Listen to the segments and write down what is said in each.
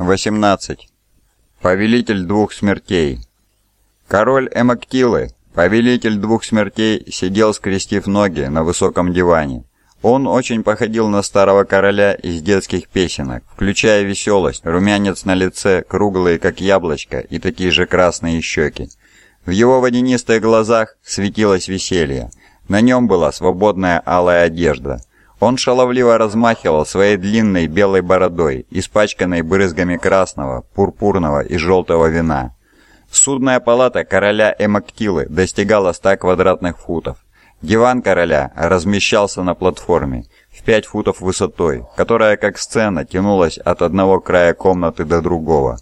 18. Повелитель двух смертей. Король Эмактилы, повелитель двух смертей, сидел, скрестив ноги на высоком диване. Он очень походил на старого короля из детских песенок, включая веселость, румянец на лице, круглые, как яблочко, и такие же красные щеки. В его водянистых глазах светилось веселье. На нем была свободная алая одежда – он шаловливо размахивал своей длинной белой бородой, испачканной брызгами красного, пурпурного и желтого вина. Судная палата короля Эмактилы достигала 100 квадратных футов. Диван короля размещался на платформе в 5 футов высотой, которая как сцена тянулась от одного края комнаты до другого.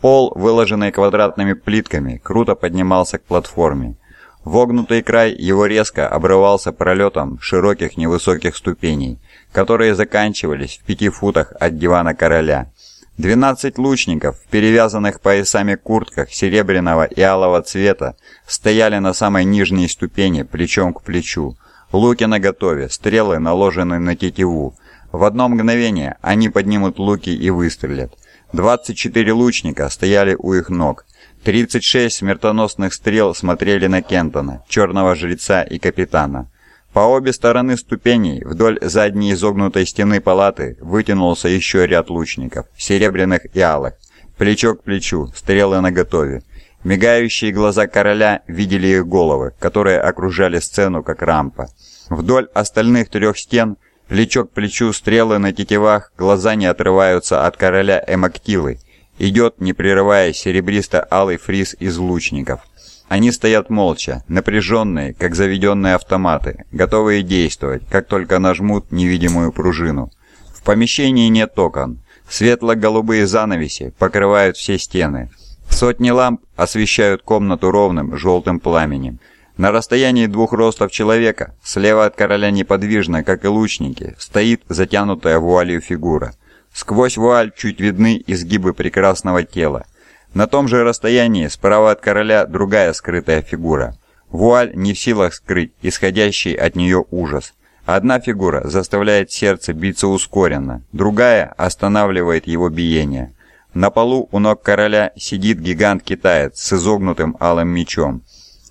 Пол, выложенный квадратными плитками, круто поднимался к платформе. Вогнутый край его резко обрывался пролетом широких невысоких ступеней, которые заканчивались в пяти футах от дивана короля. Двенадцать лучников перевязанных поясами куртках серебряного и алого цвета стояли на самой нижней ступени плечом к плечу. Луки наготове, стрелы наложены на тетиву. В одно мгновение они поднимут луки и выстрелят. Двадцать четыре лучника стояли у их ног, 36 смертоносных стрел смотрели на Кентона, черного жреца и капитана. По обе стороны ступеней, вдоль задней изогнутой стены палаты, вытянулся еще ряд лучников, серебряных и алых. Плечо к плечу, стрелы наготове. Мигающие глаза короля видели их головы, которые окружали сцену как рампа. Вдоль остальных трех стен, плечо к плечу, стрелы на тетивах, глаза не отрываются от короля Эмактилы, Идет, не прерываясь, серебристо-алый фриз из лучников. Они стоят молча, напряженные, как заведенные автоматы, готовые действовать, как только нажмут невидимую пружину. В помещении нет окон. Светло-голубые занавеси покрывают все стены. Сотни ламп освещают комнату ровным желтым пламенем. На расстоянии двух ростов человека, слева от короля неподвижно, как и лучники, стоит затянутая вуалью фигура – Сквозь вуаль чуть видны изгибы прекрасного тела. На том же расстоянии справа от короля другая скрытая фигура. Вуаль не в силах скрыть исходящий от нее ужас. Одна фигура заставляет сердце биться ускоренно, другая останавливает его биение. На полу у ног короля сидит гигант-китаец с изогнутым алым мечом.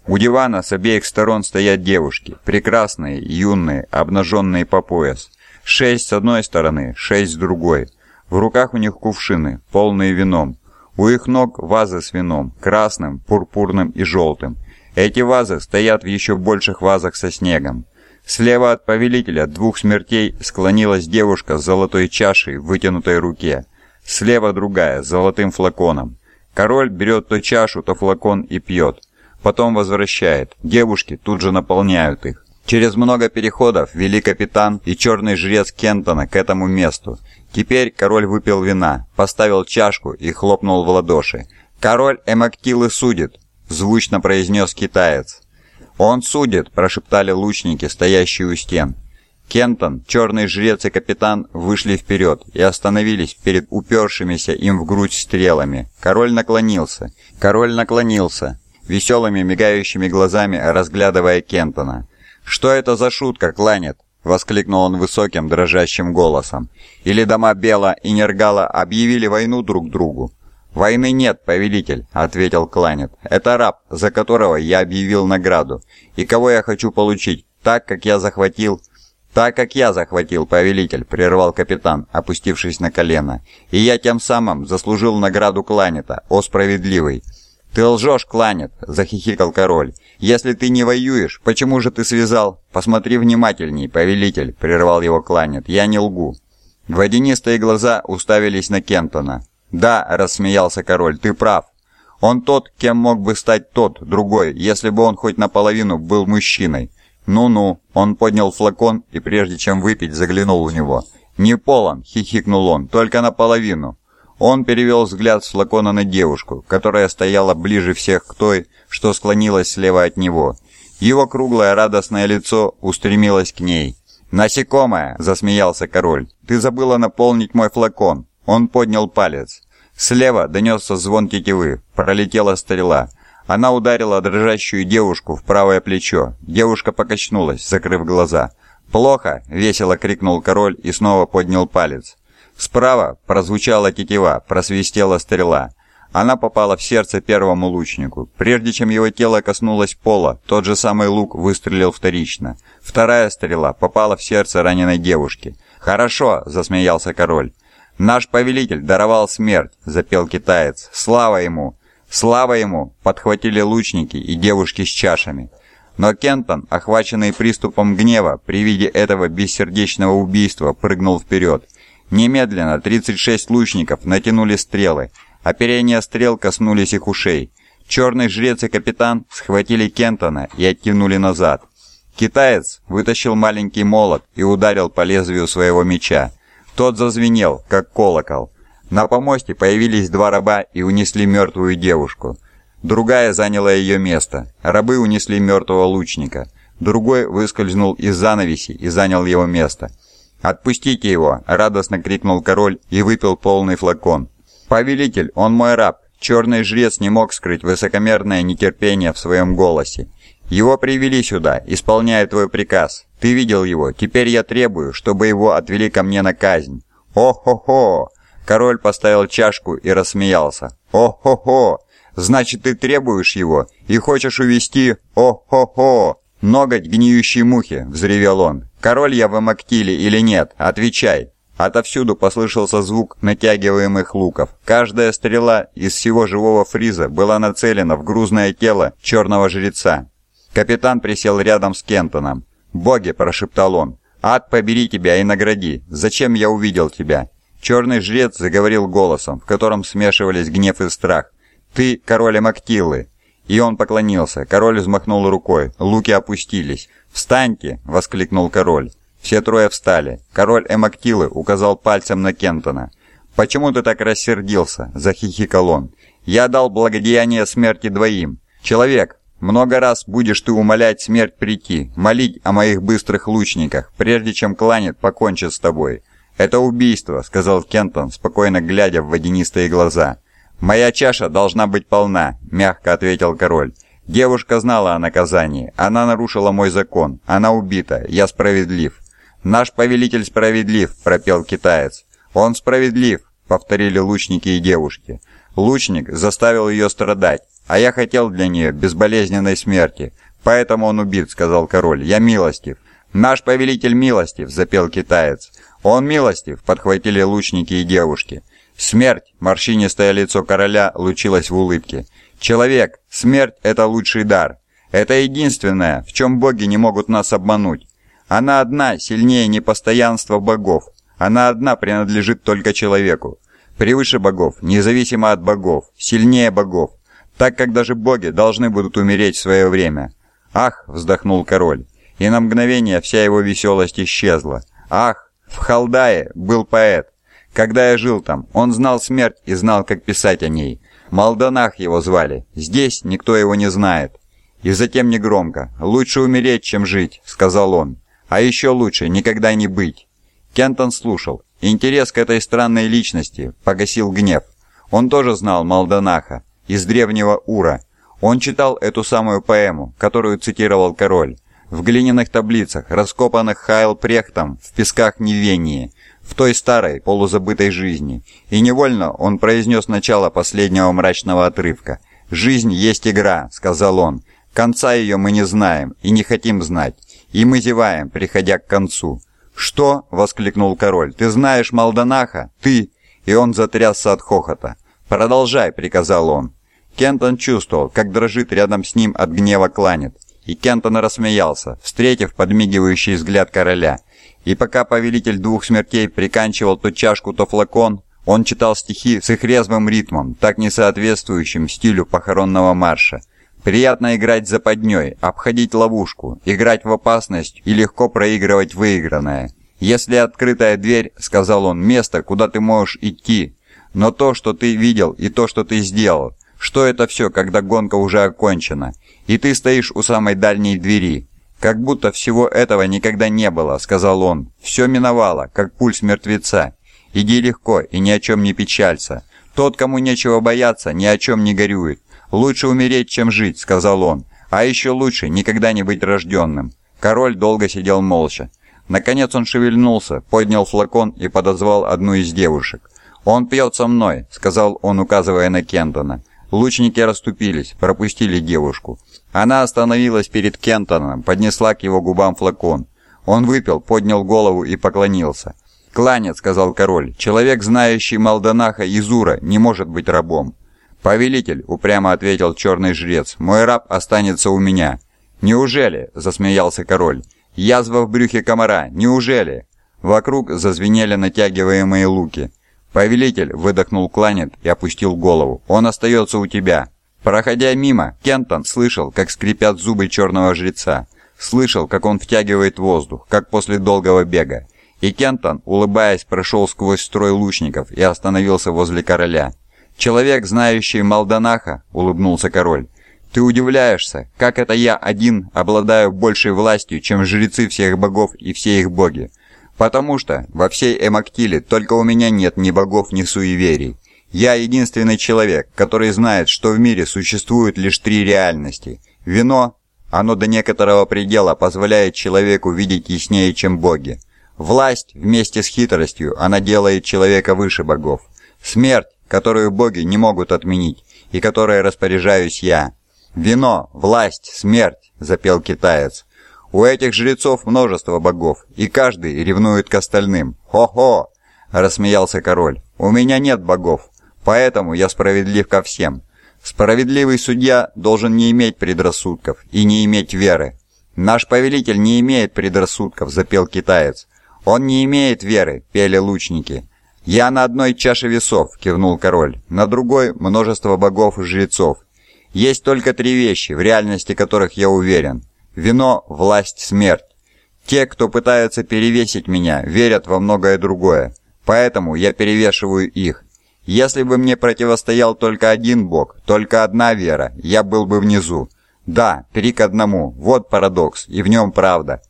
У дивана с обеих сторон стоят девушки, прекрасные, юные, обнаженные по пояс. Шесть с одной стороны, шесть с другой. В руках у них кувшины, полные вином. У их ног вазы с вином, красным, пурпурным и желтым. Эти вазы стоят в еще больших вазах со снегом. Слева от повелителя двух смертей склонилась девушка с золотой чашей в вытянутой руке. Слева другая, с золотым флаконом. Король берет то чашу, то флакон и пьет. Потом возвращает. Девушки тут же наполняют их. Через много переходов вели капитан и черный жрец Кентона к этому месту. Теперь король выпил вина, поставил чашку и хлопнул в ладоши. «Король Эмактилы судит», — звучно произнес китаец. «Он судит», — прошептали лучники, стоящие у стен. Кентон, черный жрец и капитан вышли вперед и остановились перед упершимися им в грудь стрелами. Король наклонился. Король наклонился, веселыми мигающими глазами разглядывая Кентона. «Что это за шутка, Кланет?» — воскликнул он высоким, дрожащим голосом. «Или дома Бела и Нергала объявили войну друг другу?» «Войны нет, повелитель», — ответил Кланет. «Это раб, за которого я объявил награду. И кого я хочу получить, так, как я захватил...» «Так, как я захватил, повелитель», — прервал капитан, опустившись на колено. «И я тем самым заслужил награду Кланета, о справедливый». «Ты лжешь, Кланет!» – захихикал король. «Если ты не воюешь, почему же ты связал?» «Посмотри внимательней, повелитель!» – прервал его Кланет. «Я не лгу». Водянистые глаза уставились на Кентона. «Да», – рассмеялся король, – «ты прав. Он тот, кем мог бы стать тот, другой, если бы он хоть наполовину был мужчиной». «Ну-ну», – он поднял флакон и прежде чем выпить, заглянул в него. «Не полон», – хихикнул он, – «только наполовину». Он перевел взгляд с флакона на девушку, которая стояла ближе всех к той, что склонилась слева от него. Его круглое радостное лицо устремилось к ней. «Насекомое!» – засмеялся король. «Ты забыла наполнить мой флакон!» Он поднял палец. Слева донесся звон тетивы, пролетела стрела. Она ударила дрожащую девушку в правое плечо. Девушка покачнулась, закрыв глаза. «Плохо!» – весело крикнул король и снова поднял палец. Справа прозвучала тетива, просвистела стрела. Она попала в сердце первому лучнику. Прежде чем его тело коснулось пола, тот же самый лук выстрелил вторично. Вторая стрела попала в сердце раненой девушки. «Хорошо!» – засмеялся король. «Наш повелитель даровал смерть!» – запел китаец. «Слава ему!» «Слава ему!» – подхватили лучники и девушки с чашами. Но Кентон, охваченный приступом гнева при виде этого бессердечного убийства, прыгнул вперед. Немедленно 36 лучников натянули стрелы, Оперения стрел коснулись их ушей. Черный жрец и капитан схватили Кентона и оттянули назад. Китаец вытащил маленький молот и ударил по лезвию своего меча. Тот зазвенел, как колокол. На помосте появились два раба и унесли мертвую девушку. Другая заняла ее место. Рабы унесли мертвого лучника. Другой выскользнул из занавеси и занял его место. «Отпустите его!» – радостно крикнул король и выпил полный флакон. «Повелитель, он мой раб!» Черный жрец не мог скрыть высокомерное нетерпение в своем голосе. «Его привели сюда, исполняя твой приказ. Ты видел его, теперь я требую, чтобы его отвели ко мне на казнь». «О-хо-хо!» Король поставил чашку и рассмеялся. «О-хо-хо! Значит, ты требуешь его и хочешь увести? О-хо-хо!» «Ноготь гниющей мухи!» — взревел он. «Король я в Эмактиле или нет? Отвечай!» Отовсюду послышался звук натягиваемых луков. Каждая стрела из всего живого фриза была нацелена в грузное тело черного жреца. Капитан присел рядом с Кентоном. «Боги!» – прошептал он. «Ад, побери тебя и награди! Зачем я увидел тебя?» Черный жрец заговорил голосом, в котором смешивались гнев и страх. «Ты король Мактилы!» И он поклонился. Король взмахнул рукой. Луки опустились. «Встаньте!» – воскликнул король. Все трое встали. Король Эмактилы указал пальцем на Кентона. «Почему ты так рассердился?» – захихикал он. «Я дал благодеяние смерти двоим. Человек, много раз будешь ты умолять смерть прийти, молить о моих быстрых лучниках, прежде чем кланет покончит с тобой. Это убийство», – сказал Кентон, спокойно глядя в водянистые глаза. «Моя чаша должна быть полна», – мягко ответил король. «Девушка знала о наказании. Она нарушила мой закон. Она убита. Я справедлив. «Наш повелитель справедлив», — пропел китаец. «Он справедлив», — повторили лучники и девушки. Лучник заставил ее страдать, а я хотел для нее безболезненной смерти. Поэтому он убит, сказал король. Я милостив. Наш повелитель милостив, запел китаец. Он милостив, подхватили лучники и девушки. Смерть, морщинистое лицо короля лучилось в улыбке. Человек, смерть – это лучший дар. Это единственное, в чем боги не могут нас обмануть. Она одна сильнее непостоянства богов. Она одна принадлежит только человеку. Превыше богов, независимо от богов, сильнее богов. Так как даже боги должны будут умереть в свое время. «Ах!» – вздохнул король. И на мгновение вся его веселость исчезла. «Ах! В Халдае был поэт. Когда я жил там, он знал смерть и знал, как писать о ней. Малдонах его звали. Здесь никто его не знает». И затем негромко. «Лучше умереть, чем жить», — сказал он. А еще лучше никогда не быть. Кентон слушал. Интерес к этой странной личности погасил гнев. Он тоже знал Малданаха из древнего Ура. Он читал эту самую поэму, которую цитировал король. В глиняных таблицах, раскопанных Хайл Прехтом в песках Невении, в той старой, полузабытой жизни. И невольно он произнес начало последнего мрачного отрывка. «Жизнь есть игра», — сказал он. «Конца ее мы не знаем и не хотим знать и мы зеваем, приходя к концу. «Что?» — воскликнул король. «Ты знаешь Малданаха? Ты?» И он затрясся от хохота. «Продолжай», — приказал он. Кентон чувствовал, как дрожит рядом с ним от гнева кланет. И Кентон рассмеялся, встретив подмигивающий взгляд короля. И пока повелитель двух смертей приканчивал то чашку, то флакон, он читал стихи с их резвым ритмом, так не соответствующим стилю похоронного марша. Приятно играть западней, обходить ловушку, играть в опасность и легко проигрывать выигранное. «Если открытая дверь, — сказал он, — место, куда ты можешь идти, но то, что ты видел и то, что ты сделал, что это все, когда гонка уже окончена, и ты стоишь у самой дальней двери. Как будто всего этого никогда не было, — сказал он. Все миновало, как пульс мертвеца. Иди легко и ни о чем не печалься. Тот, кому нечего бояться, ни о чем не горюет. «Лучше умереть, чем жить», — сказал он. «А еще лучше никогда не быть рожденным». Король долго сидел молча. Наконец он шевельнулся, поднял флакон и подозвал одну из девушек. «Он пьет со мной», — сказал он, указывая на Кентона. Лучники расступились, пропустили девушку. Она остановилась перед Кентоном, поднесла к его губам флакон. Он выпил, поднял голову и поклонился. «Кланет», — сказал король, — «человек, знающий Малданаха и Зура, не может быть рабом». «Повелитель», — упрямо ответил черный жрец, — «мой раб останется у меня». «Неужели?» — засмеялся король. «Язва в брюхе комара, неужели?» Вокруг зазвенели натягиваемые луки. «Повелитель!» – выдохнул Кланет и опустил голову. «Он остается у тебя!» Проходя мимо, Кентон слышал, как скрипят зубы черного жреца. Слышал, как он втягивает воздух, как после долгого бега. И Кентон, улыбаясь, прошел сквозь строй лучников и остановился возле короля. «Человек, знающий Малданаха», — улыбнулся король. «Ты удивляешься, как это я один обладаю большей властью, чем жрецы всех богов и все их боги. Потому что во всей Эмактиле только у меня нет ни богов, ни суеверий. Я единственный человек, который знает, что в мире существует лишь три реальности. Вино, оно до некоторого предела позволяет человеку видеть яснее, чем боги. Власть, вместе с хитростью, она делает человека выше богов. Смерть, которую боги не могут отменить, и которой распоряжаюсь я. «Вино, власть, смерть», — запел китаец. У этих жрецов множество богов, и каждый ревнует к остальным. Хо-хо!» – рассмеялся король. «У меня нет богов, поэтому я справедлив ко всем. Справедливый судья должен не иметь предрассудков и не иметь веры. Наш повелитель не имеет предрассудков», – запел китаец. «Он не имеет веры», – пели лучники. «Я на одной чаше весов», – кивнул король, – «на другой множество богов и жрецов. Есть только три вещи, в реальности которых я уверен – Вино – власть, смерть. Те, кто пытаются перевесить меня, верят во многое другое. Поэтому я перевешиваю их. Если бы мне противостоял только один бог, только одна вера, я был бы внизу. Да, три к одному, вот парадокс, и в нем правда.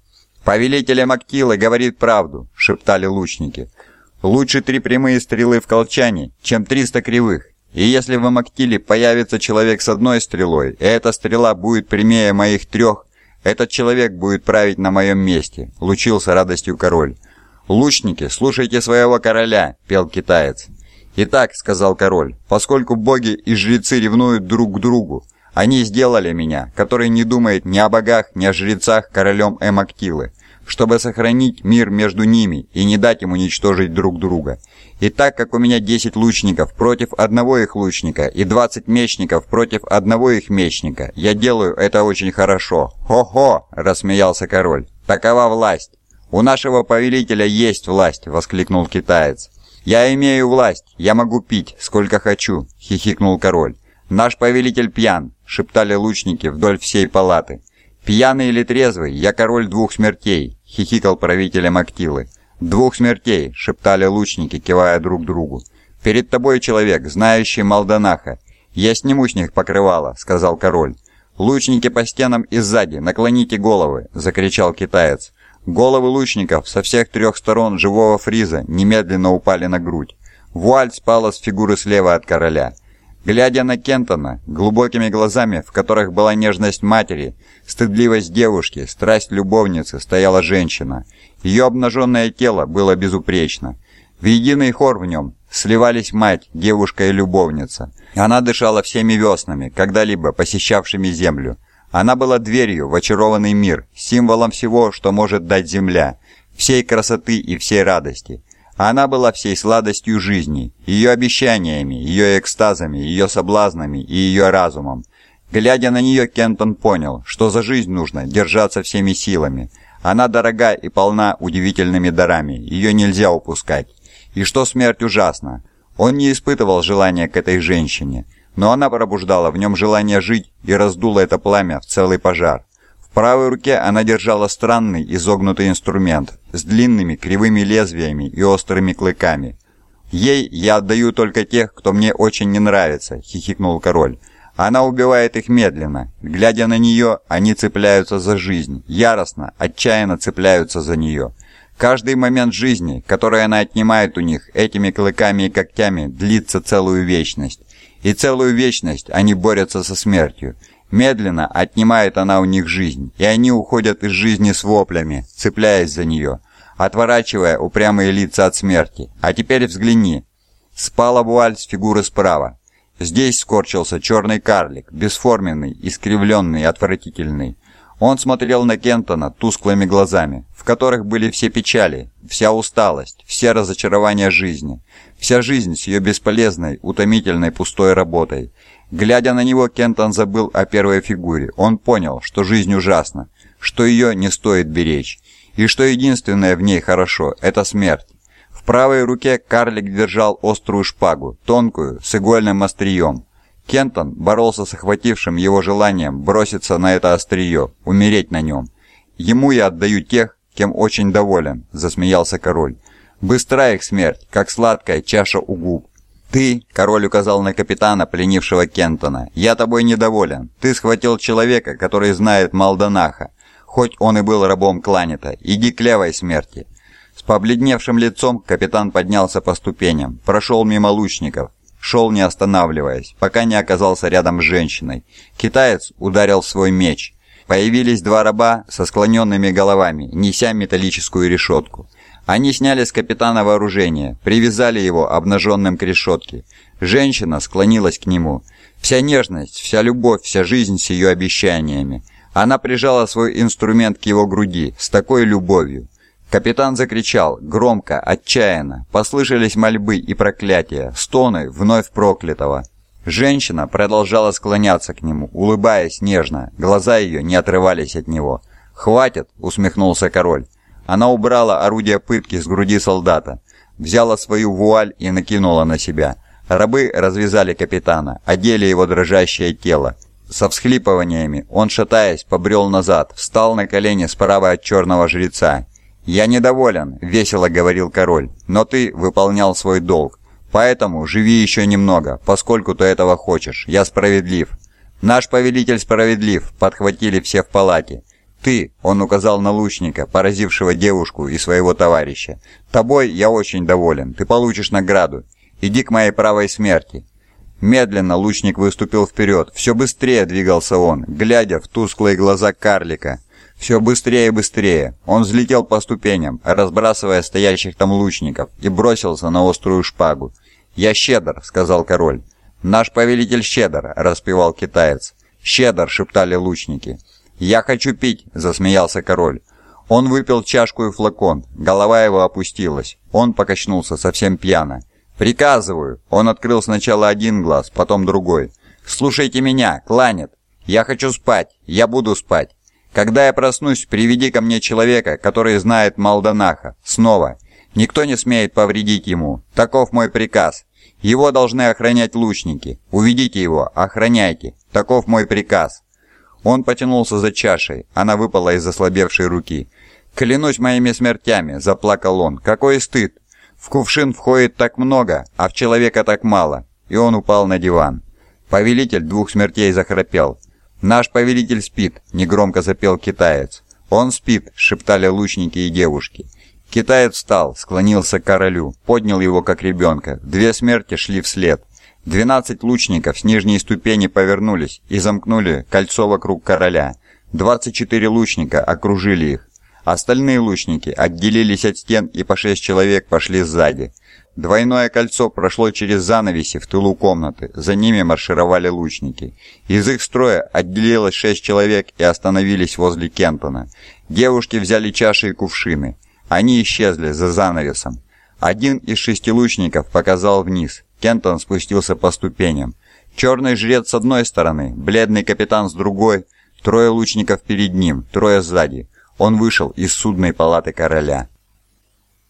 «Повелитель Мактилы говорит правду», — шептали лучники. «Лучше три прямые стрелы в колчане, чем триста кривых. И если в Амактиле появится человек с одной стрелой, и эта стрела будет прямее моих трех, «Этот человек будет править на моем месте», — лучился радостью король. «Лучники, слушайте своего короля», — пел китаец. «Итак», — сказал король, — «поскольку боги и жрецы ревнуют друг к другу, они сделали меня, который не думает ни о богах, ни о жрецах королем Эмактилы, чтобы сохранить мир между ними и не дать им уничтожить друг друга. И так как у меня 10 лучников против одного их лучника и 20 мечников против одного их мечника, я делаю это очень хорошо. Хо-хо, рассмеялся король. Такова власть. У нашего повелителя есть власть, воскликнул китаец. Я имею власть, я могу пить, сколько хочу, хихикнул король. Наш повелитель пьян, шептали лучники вдоль всей палаты. «Пьяный или трезвый, я король двух смертей», — хихикал правитель Мактилы. «Двух смертей», — шептали лучники, кивая друг другу. «Перед тобой человек, знающий Малданаха. Я сниму с них покрывало», — сказал король. «Лучники по стенам и сзади, наклоните головы», — закричал китаец. Головы лучников со всех трех сторон живого фриза немедленно упали на грудь. Вуаль спала с фигуры слева от короля. Глядя на Кентона, глубокими глазами, в которых была нежность матери, стыдливость девушки, страсть любовницы, стояла женщина. Ее обнаженное тело было безупречно. В единый хор в нем сливались мать, девушка и любовница. Она дышала всеми веснами, когда-либо посещавшими землю. Она была дверью в очарованный мир, символом всего, что может дать земля, всей красоты и всей радости. Она была всей сладостью жизни, ее обещаниями, ее экстазами, ее соблазнами и ее разумом. Глядя на нее, Кентон понял, что за жизнь нужно держаться всеми силами. Она дорога и полна удивительными дарами, ее нельзя упускать. И что смерть ужасна. Он не испытывал желания к этой женщине, но она пробуждала в нем желание жить и раздула это пламя в целый пожар правой руке она держала странный изогнутый инструмент с длинными кривыми лезвиями и острыми клыками. «Ей я отдаю только тех, кто мне очень не нравится», — хихикнул король. «Она убивает их медленно. Глядя на нее, они цепляются за жизнь, яростно, отчаянно цепляются за нее. Каждый момент жизни, который она отнимает у них этими клыками и когтями, длится целую вечность. И целую вечность они борются со смертью. Медленно отнимает она у них жизнь, и они уходят из жизни с воплями, цепляясь за нее, отворачивая упрямые лица от смерти. А теперь взгляни. Спала вуаль с фигуры справа. Здесь скорчился черный карлик, бесформенный, искривленный, отвратительный. Он смотрел на Кентона тусклыми глазами, в которых были все печали, вся усталость, все разочарования жизни, вся жизнь с ее бесполезной, утомительной, пустой работой. Глядя на него, Кентон забыл о первой фигуре. Он понял, что жизнь ужасна, что ее не стоит беречь, и что единственное в ней хорошо – это смерть. В правой руке карлик держал острую шпагу, тонкую, с игольным острием. Кентон боролся с охватившим его желанием броситься на это острие, умереть на нем. «Ему я отдаю тех, кем очень доволен», – засмеялся король. «Быстрая их смерть, как сладкая чаша у губ. «Ты», — король указал на капитана, пленившего Кентона, — «я тобой недоволен. Ты схватил человека, который знает Малданаха, хоть он и был рабом Кланета. Иди к левой смерти». С побледневшим лицом капитан поднялся по ступеням, прошел мимо лучников, шел не останавливаясь, пока не оказался рядом с женщиной. Китаец ударил свой меч. Появились два раба со склоненными головами, неся металлическую решетку. Они сняли с капитана вооружение, привязали его обнаженным к решетке. Женщина склонилась к нему. Вся нежность, вся любовь, вся жизнь с ее обещаниями. Она прижала свой инструмент к его груди с такой любовью. Капитан закричал, громко, отчаянно. Послышались мольбы и проклятия, стоны вновь проклятого. Женщина продолжала склоняться к нему, улыбаясь нежно, глаза ее не отрывались от него. «Хватит!» — усмехнулся король. Она убрала орудие пытки с груди солдата, взяла свою вуаль и накинула на себя. Рабы развязали капитана, одели его дрожащее тело. Со всхлипываниями он, шатаясь, побрел назад, встал на колени справа от черного жреца. «Я недоволен», — весело говорил король, — «но ты выполнял свой долг. Поэтому живи еще немного, поскольку ты этого хочешь. Я справедлив». «Наш повелитель справедлив», — подхватили все в палате. «Ты», — он указал на лучника, поразившего девушку и своего товарища, — «тобой я очень доволен, ты получишь награду. Иди к моей правой смерти». Медленно лучник выступил вперед, все быстрее двигался он, глядя в тусклые глаза карлика. Все быстрее и быстрее. Он взлетел по ступеням, разбрасывая стоящих там лучников, и бросился на острую шпагу. «Я щедр», — сказал король. «Наш повелитель щедр», — распевал китаец. «Щедр», — шептали лучники. «Я хочу пить», — засмеялся король. Он выпил чашку и флакон, голова его опустилась. Он покачнулся совсем пьяно. «Приказываю!» Он открыл сначала один глаз, потом другой. «Слушайте меня, кланет! Я хочу спать, я буду спать. Когда я проснусь, приведи ко мне человека, который знает Малданаха. Снова. Никто не смеет повредить ему. Таков мой приказ. Его должны охранять лучники. Уведите его, охраняйте. Таков мой приказ». Он потянулся за чашей, она выпала из ослабевшей руки. «Клянусь моими смертями!» – заплакал он. «Какой стыд! В кувшин входит так много, а в человека так мало!» И он упал на диван. Повелитель двух смертей захрапел. «Наш повелитель спит!» – негромко запел китаец. «Он спит!» – шептали лучники и девушки. Китаец встал, склонился к королю, поднял его как ребенка. Две смерти шли вслед. Двенадцать лучников с нижней ступени повернулись и замкнули кольцо вокруг короля. Двадцать четыре лучника окружили их. Остальные лучники отделились от стен и по шесть человек пошли сзади. Двойное кольцо прошло через занавеси в тылу комнаты, за ними маршировали лучники. Из их строя отделилось шесть человек и остановились возле Кентона. Девушки взяли чаши и кувшины. Они исчезли за занавесом. Один из шести лучников показал вниз. Кентон спустился по ступеням. Черный жрец с одной стороны, бледный капитан с другой, трое лучников перед ним, трое сзади. Он вышел из судной палаты короля.